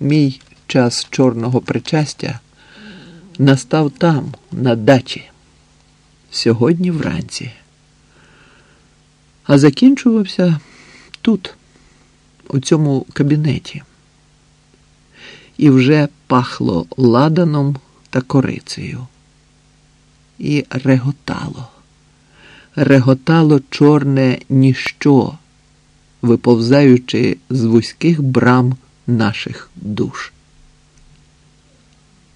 Мій час чорного причастя настав там, на дачі, сьогодні вранці. А закінчувався тут, у цьому кабінеті. І вже пахло ладаном та корицею. І реготало, реготало чорне ніщо, виповзаючи з вузьких брам наших душ.